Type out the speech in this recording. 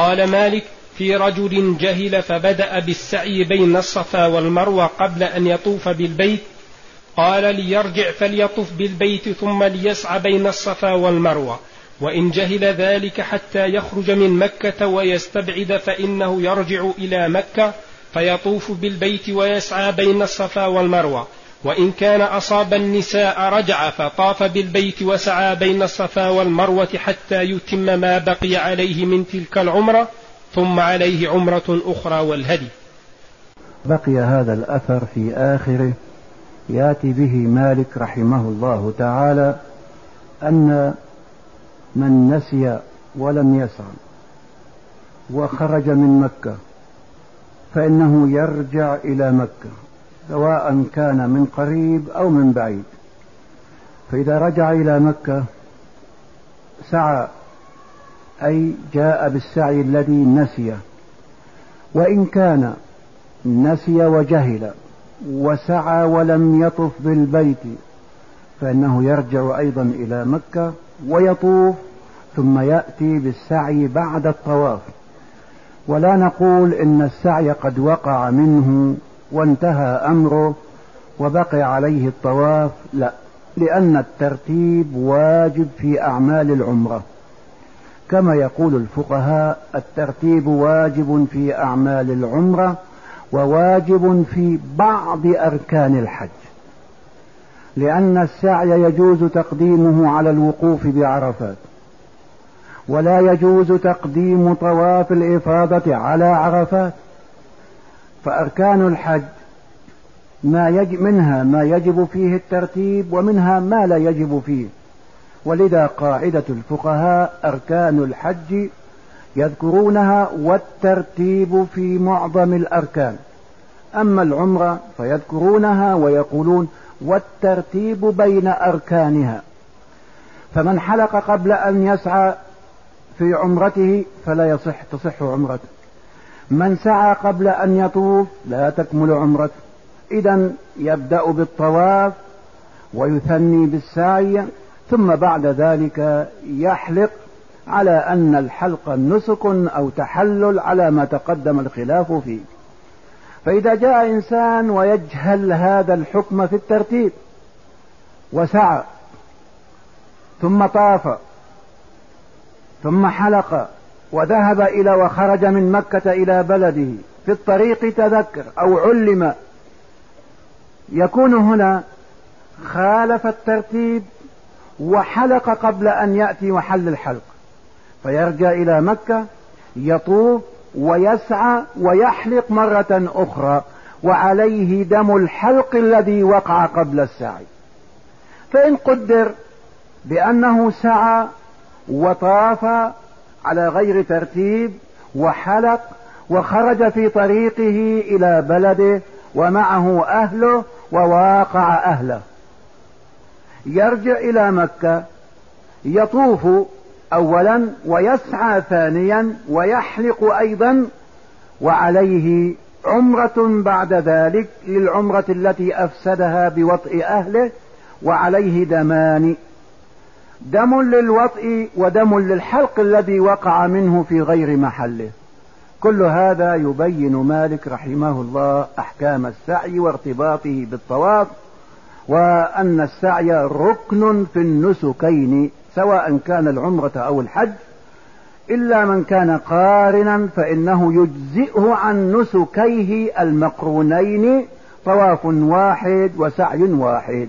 قال مالك في رجل جهل فبدأ بالسعي بين الصفا والمروة قبل أن يطوف بالبيت. قال ليرجع فليطف بالبيت ثم ليسعى بين الصفا والمروة. وإن جهل ذلك حتى يخرج من مكة ويستبعد فإنه يرجع إلى مكة فيطوف بالبيت ويسعى بين الصفا والمروة. وإن كان أصاب النساء رجع فطاف بالبيت وسعى بين الصفا والمروة حتى يتم ما بقي عليه من تلك العمرة ثم عليه عمرة أخرى والهدي. بقي هذا الأثر في آخره. يأتي به مالك رحمه الله تعالى أن من نسي ولم يسعى وخرج من مكة فإنه يرجع إلى مكة. سواء كان من قريب أو من بعيد. فإذا رجع إلى مكة سعى أي جاء بالسعي الذي نسيه وإن كان نسي وجهل وسعى ولم يطف بالبيت فإنه يرجع أيضا إلى مكة ويطوف ثم يأتي بالسعي بعد الطواف. ولا نقول إن السعي قد وقع منه وانتهى أمره وبقي عليه الطواف لا لأن الترتيب واجب في أعمال العمرة. كما يقول الفقهاء الترتيب واجب في أعمال العمرة وواجب في بعض أركان الحج. لأن السعي يجوز تقديمه على الوقوف بعرفات ولا يجوز تقديم طواف الإفاضة على عرفات. فأركان الحج ما يجب منها ما يجب فيه الترتيب ومنها ما لا يجب فيه. ولذا قاعدة الفقهاء أركان الحج يذكرونها والترتيب في معظم الأركان. أما العمرة فيذكرونها ويقولون والترتيب بين أركانها. فمن حلق قبل أن يسعى في عمرته فلا يصح تصح عمرته. من سعى قبل أن يطوف لا تكمل عمرته إذا يبدأ بالطواف ويثني بالسعي ثم بعد ذلك يحلق على أن الحلق نسك أو تحلل على ما تقدم الخلاف فيه. فإذا جاء إنسان ويجهل هذا الحكم في الترتيب وسعى ثم طاف ثم حلق وذهب إلى وخرج من مكة إلى بلده في الطريق تذكر أو علم. يكون هنا خالف الترتيب وحلق قبل أن يأتي محل الحلق. فيرجع إلى مكة يطوف ويسعى ويحلق مرة أخرى وعليه دم الحلق الذي وقع قبل السعي. فإن قدر بأنه سعى وطاف على غير ترتيب وحلق وخرج في طريقه إلى بلده ومعه أهله وواقع أهله. يرجع إلى مكة يطوف أولا ويسعى ثانيا ويحلق أيضا وعليه عمرة بعد ذلك للعمرة التي أفسدها بوطء أهله وعليه دمان دم للوطء ودم للحلق الذي وقع منه في غير محله. كل هذا يبين مالك رحمه الله أحكام السعي وارتباطه بالطواف وأن السعي ركن في النسكين سواء كان العمرة أو الحج. إلا من كان قارنا فإنه يجزئه عن نسكيه المقرونين طواف واحد وسعي واحد.